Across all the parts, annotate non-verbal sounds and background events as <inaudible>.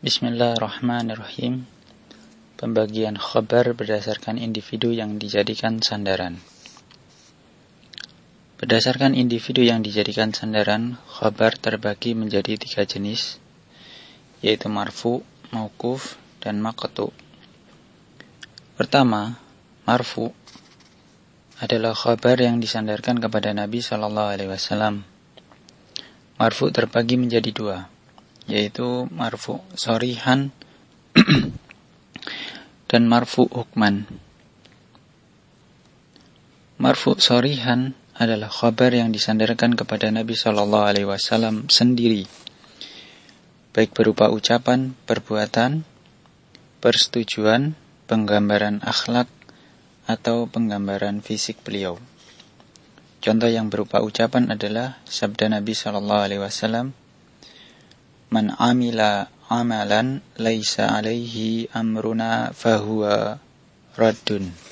Bismillahirrahmanirrahim. Pembagian khabar berdasarkan individu yang dijadikan sandaran. Berdasarkan individu yang dijadikan sandaran, khabar terbagi menjadi tiga jenis, yaitu marfu, maukuf, dan maqtu. Pertama, marfu adalah khabar yang disandarkan kepada Nabi Shallallahu Alaihi Wasallam. Marfu terbagi menjadi dua, yaitu marfu sorihan <clears throat> dan marfu hukman. Marfu sorihan adalah khabar yang disandarkan kepada Nabi Shallallahu Alaihi Wasallam sendiri, baik berupa ucapan, perbuatan, persetujuan, penggambaran akhlak, atau penggambaran fisik beliau. Contoh yang berupa ucapan adalah sabda Nabi Shallallahu Alaihi Wasallam, "Man amila amalan laisa alaihi amruna fahuwa raddun."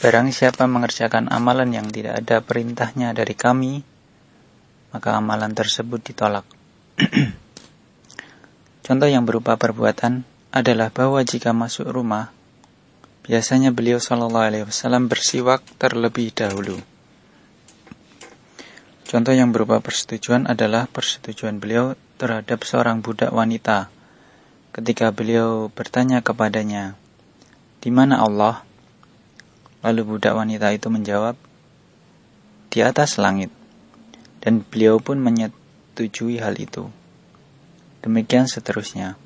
Barang siapa mengerjakan amalan yang tidak ada perintahnya dari kami, maka amalan tersebut ditolak. <clears throat> Contoh yang berupa perbuatan adalah bahwa jika masuk rumah, biasanya beliau Shallallahu Alaihi Wasallam bersiwak terlebih dahulu. Contoh yang berupa persetujuan adalah persetujuan beliau terhadap seorang budak wanita ketika beliau bertanya kepadanya, "Di mana Allah?" Lalu budak wanita itu menjawab, di atas langit. Dan beliau pun menyetujui hal itu. Demikian seterusnya.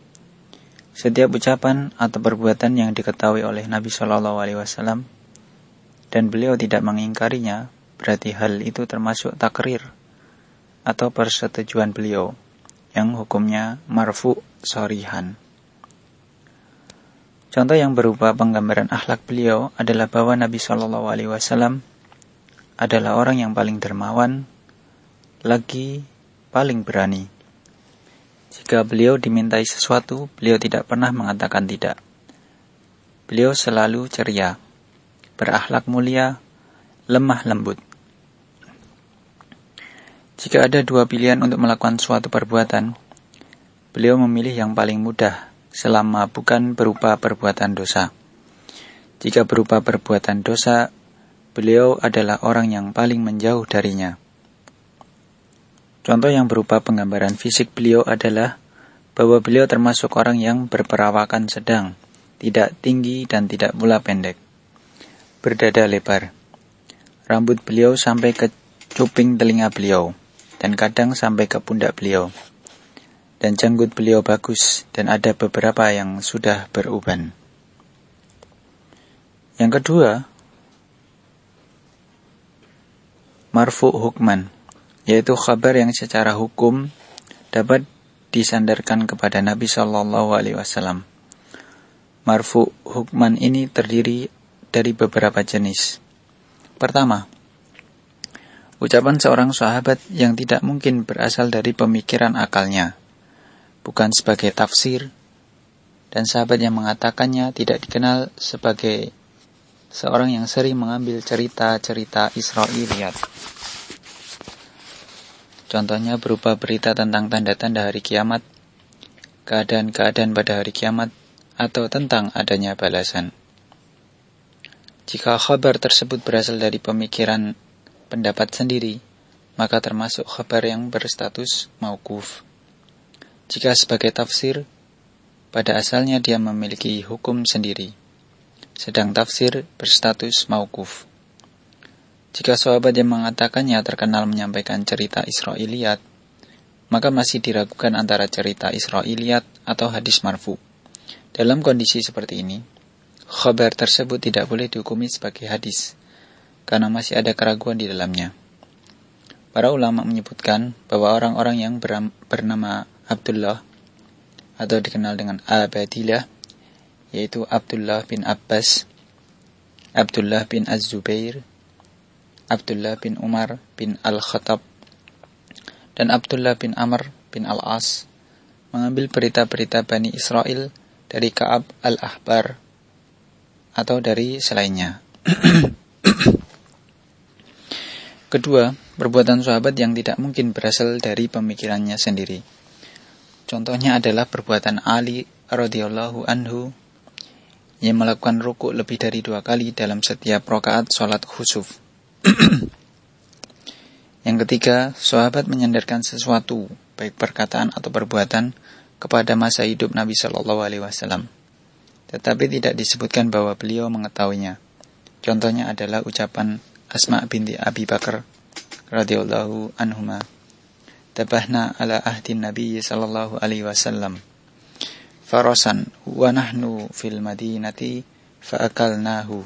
Setiap ucapan atau perbuatan yang diketahui oleh Nabi Shallallahu Alaihi Wasallam dan beliau tidak mengingkarinya, berarti hal itu termasuk takrir atau persetujuan beliau yang hukumnya marfu sorihan. Contoh yang berupa penggambaran akhlak beliau adalah bahwa Nabi Shallallahu Alaihi Wasallam adalah orang yang paling dermawan, lagi paling berani. Jika beliau dimintai sesuatu, beliau tidak pernah mengatakan tidak. Beliau selalu ceria, berakhlak mulia, lemah lembut. Jika ada dua pilihan untuk melakukan suatu perbuatan, beliau memilih yang paling mudah selama bukan berupa perbuatan dosa. Jika berupa perbuatan dosa, beliau adalah orang yang paling menjauh darinya. Contoh yang berupa penggambaran fisik beliau adalah bahwa beliau termasuk orang yang berperawakan sedang, tidak tinggi dan tidak pula pendek. Berdada lebar. Rambut beliau sampai ke cuping telinga beliau, dan kadang sampai ke pundak beliau dan janggut beliau bagus dan ada beberapa yang sudah beruban. Yang kedua, marfu hukman, yaitu kabar yang secara hukum dapat disandarkan kepada Nabi Shallallahu Alaihi Wasallam. Marfu hukman ini terdiri dari beberapa jenis. Pertama, ucapan seorang sahabat yang tidak mungkin berasal dari pemikiran akalnya bukan sebagai tafsir, dan sahabat yang mengatakannya tidak dikenal sebagai seorang yang sering mengambil cerita-cerita Israiliyat. Contohnya berupa berita tentang tanda-tanda hari kiamat, keadaan-keadaan pada hari kiamat, atau tentang adanya balasan. Jika khabar tersebut berasal dari pemikiran pendapat sendiri, maka termasuk khabar yang berstatus maukuf. Jika sebagai tafsir, pada asalnya dia memiliki hukum sendiri, sedang tafsir berstatus maukuf. Jika sahabat yang mengatakannya terkenal menyampaikan cerita Israiliyat, maka masih diragukan antara cerita Israiliyat atau hadis marfu. Dalam kondisi seperti ini, khabar tersebut tidak boleh dihukumi sebagai hadis, karena masih ada keraguan di dalamnya. Para ulama menyebutkan bahwa orang-orang yang bernama Abdullah atau dikenal dengan Abadillah yaitu Abdullah bin Abbas, Abdullah bin Az-Zubair, Abdullah bin Umar bin Al-Khattab, dan Abdullah bin Amr bin Al-As mengambil berita-berita Bani Israel dari Ka'ab Al-Ahbar atau dari selainnya. <clears throat> Kedua, perbuatan sahabat yang tidak mungkin berasal dari pemikirannya sendiri. Contohnya adalah perbuatan Ali radhiyallahu anhu yang melakukan rukuk lebih dari dua kali dalam setiap rakaat sholat khusuf. <clears throat> yang ketiga, sahabat menyandarkan sesuatu, baik perkataan atau perbuatan, kepada masa hidup Nabi Shallallahu Alaihi Wasallam. Tetapi tidak disebutkan bahwa beliau mengetahuinya. Contohnya adalah ucapan Asma binti Abi Bakar radhiyallahu anhuma tabahna ala ahdi Nabi sallallahu alaihi wasallam farasan wa nahnu fil madinati faakalnahu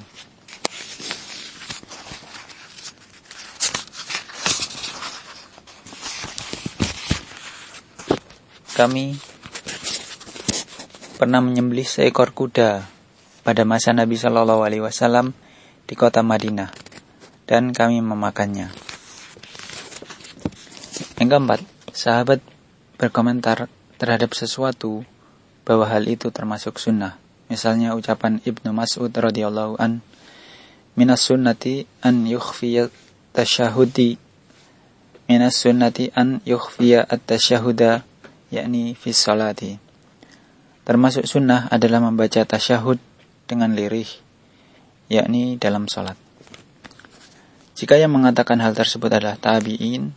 kami pernah menyembelih seekor kuda pada masa Nabi Shallallahu Alaihi Wasallam di kota Madinah dan kami memakannya. Yang keempat, sahabat berkomentar terhadap sesuatu bahwa hal itu termasuk sunnah. Misalnya ucapan Ibnu Mas'ud radhiyallahu an, "Minas sunnati an yukhfiya tasyahudi." Minas sunnati an yukhfiya at-tasyahuda yakni fi salati. Termasuk sunnah adalah membaca tasyahud dengan lirih yakni dalam salat. Jika yang mengatakan hal tersebut adalah tabi'in,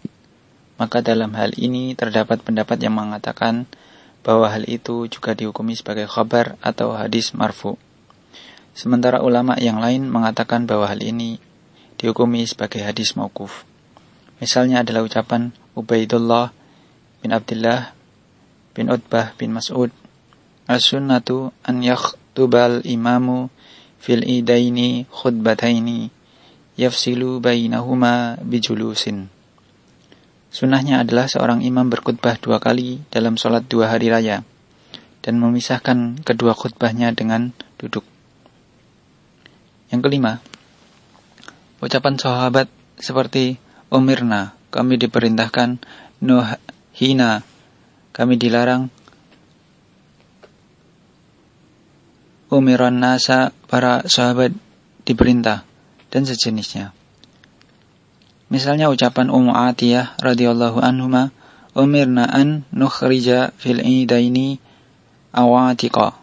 maka dalam hal ini terdapat pendapat yang mengatakan bahwa hal itu juga dihukumi sebagai khabar atau hadis marfu. Sementara ulama yang lain mengatakan bahwa hal ini dihukumi sebagai hadis mauquf. Misalnya adalah ucapan Ubaidullah bin Abdullah bin Utbah bin Mas'ud As-sunnatu an yakhtubal imamu fil idaini khutbataini yafsilu bainahuma bijulusin. Sunnahnya adalah seorang imam berkhutbah dua kali dalam sholat dua hari raya dan memisahkan kedua khutbahnya dengan duduk. Yang kelima, ucapan sahabat seperti Umirna, kami diperintahkan, Nuhina, kami dilarang, Umiran nasa, para sahabat diperintah, dan sejenisnya. Misalnya ucapan Ummu Atiyah radhiyallahu anhuma, "Umirna an nukhrija fil idaini awatiqa."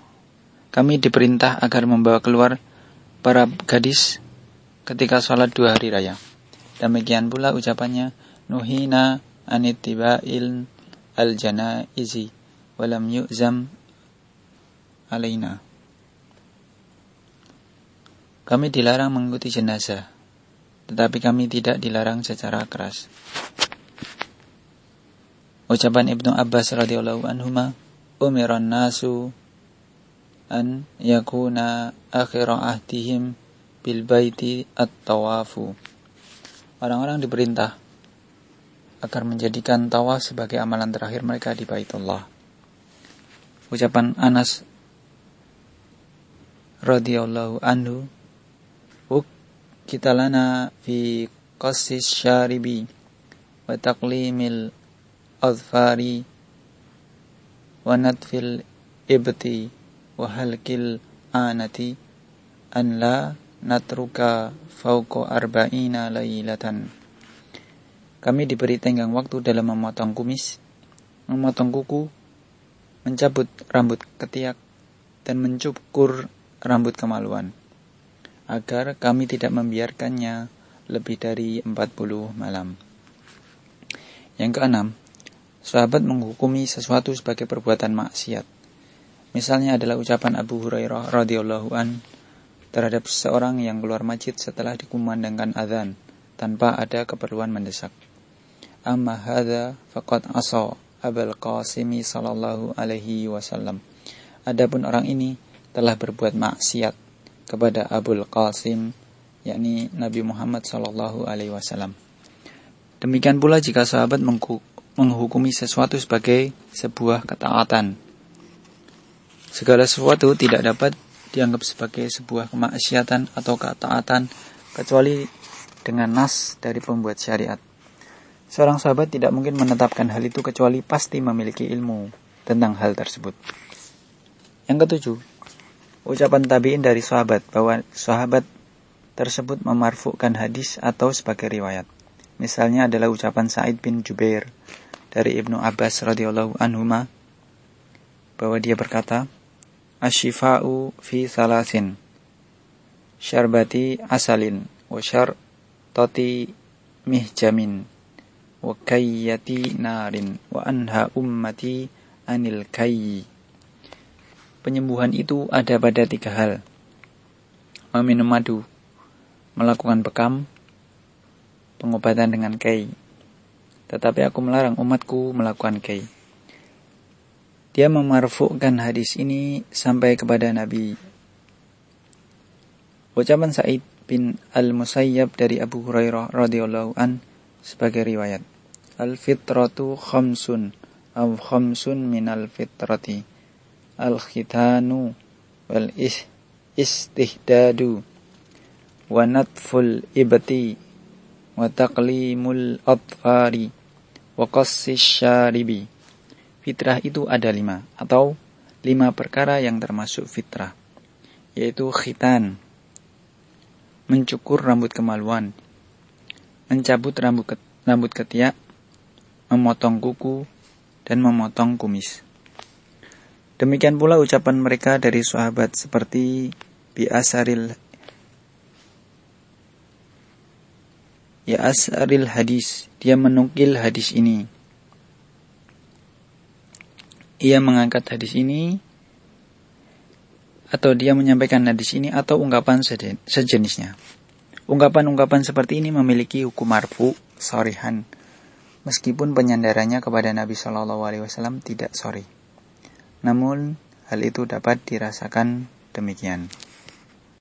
Kami diperintah agar membawa keluar para gadis ketika sholat dua hari raya. Demikian pula ucapannya, "Nuhina anitiba'il al-janaizi walam yu'zam alaina." Kami dilarang mengikuti jenazah tetapi kami tidak dilarang secara keras. Ucapan Ibnu Abbas radhiyallahu anhuma, "Umiran nasu an yakuna akhir ahdihim bil baiti at-tawafu." Orang-orang diperintah agar menjadikan tawaf sebagai amalan terakhir mereka di Baitullah. Ucapan Anas radhiyallahu anhu kita lana fi qasis syaribi wa taqlimil azfari wa natfil ibti wa halkil anati an la natruka fauqa arba'ina laylatan kami diberi tenggang waktu dalam memotong kumis memotong kuku mencabut rambut ketiak dan mencukur rambut kemaluan agar kami tidak membiarkannya lebih dari 40 malam. Yang keenam, sahabat menghukumi sesuatu sebagai perbuatan maksiat. Misalnya adalah ucapan Abu Hurairah radhiyallahu an terhadap seseorang yang keluar masjid setelah dikumandangkan azan tanpa ada keperluan mendesak. Amma hadza faqad asa Abul Qasimi sallallahu alaihi wasallam. Adapun orang ini telah berbuat maksiat kepada Abul Qasim yakni Nabi Muhammad Shallallahu Alaihi Wasallam. Demikian pula jika sahabat menghukumi sesuatu sebagai sebuah ketaatan. Segala sesuatu tidak dapat dianggap sebagai sebuah kemaksiatan atau ketaatan kecuali dengan nas dari pembuat syariat. Seorang sahabat tidak mungkin menetapkan hal itu kecuali pasti memiliki ilmu tentang hal tersebut. Yang ketujuh, ucapan tabi'in dari sahabat bahwa sahabat tersebut memarfukkan hadis atau sebagai riwayat. Misalnya adalah ucapan Sa'id bin Jubair dari Ibnu Abbas radhiyallahu anhuma bahwa dia berkata, Ashifa'u fi salasin syarbati asalin wa syartati mihjamin wa kayyati narin wa anha ummati anil kayyi Penyembuhan itu ada pada tiga hal. Meminum madu, melakukan bekam, pengobatan dengan kei. Tetapi aku melarang umatku melakukan kei. Dia memarfukkan hadis ini sampai kepada Nabi. Ucapan Sa'id bin Al-Musayyab dari Abu Hurairah radhiyallahu an sebagai riwayat. Al-fitratu khamsun aw khamsun minal fitrati. Al-khitanu wal istihdadu wa natful ibti wa taqlimul atfari wa qassis syaribi. Fitrah itu ada lima atau lima perkara yang termasuk fitrah yaitu khitan mencukur rambut kemaluan mencabut rambut rambut ketiak memotong kuku dan memotong kumis demikian pula ucapan mereka dari sahabat seperti biasaril ya asaril hadis. Dia menukil hadis ini. Ia mengangkat hadis ini atau dia menyampaikan hadis ini atau ungkapan sejenisnya. Ungkapan-ungkapan seperti ini memiliki hukum marfu sorihan meskipun penyandarannya kepada Nabi Shallallahu Alaihi Wasallam tidak sorry. Namun hal itu dapat dirasakan demikian.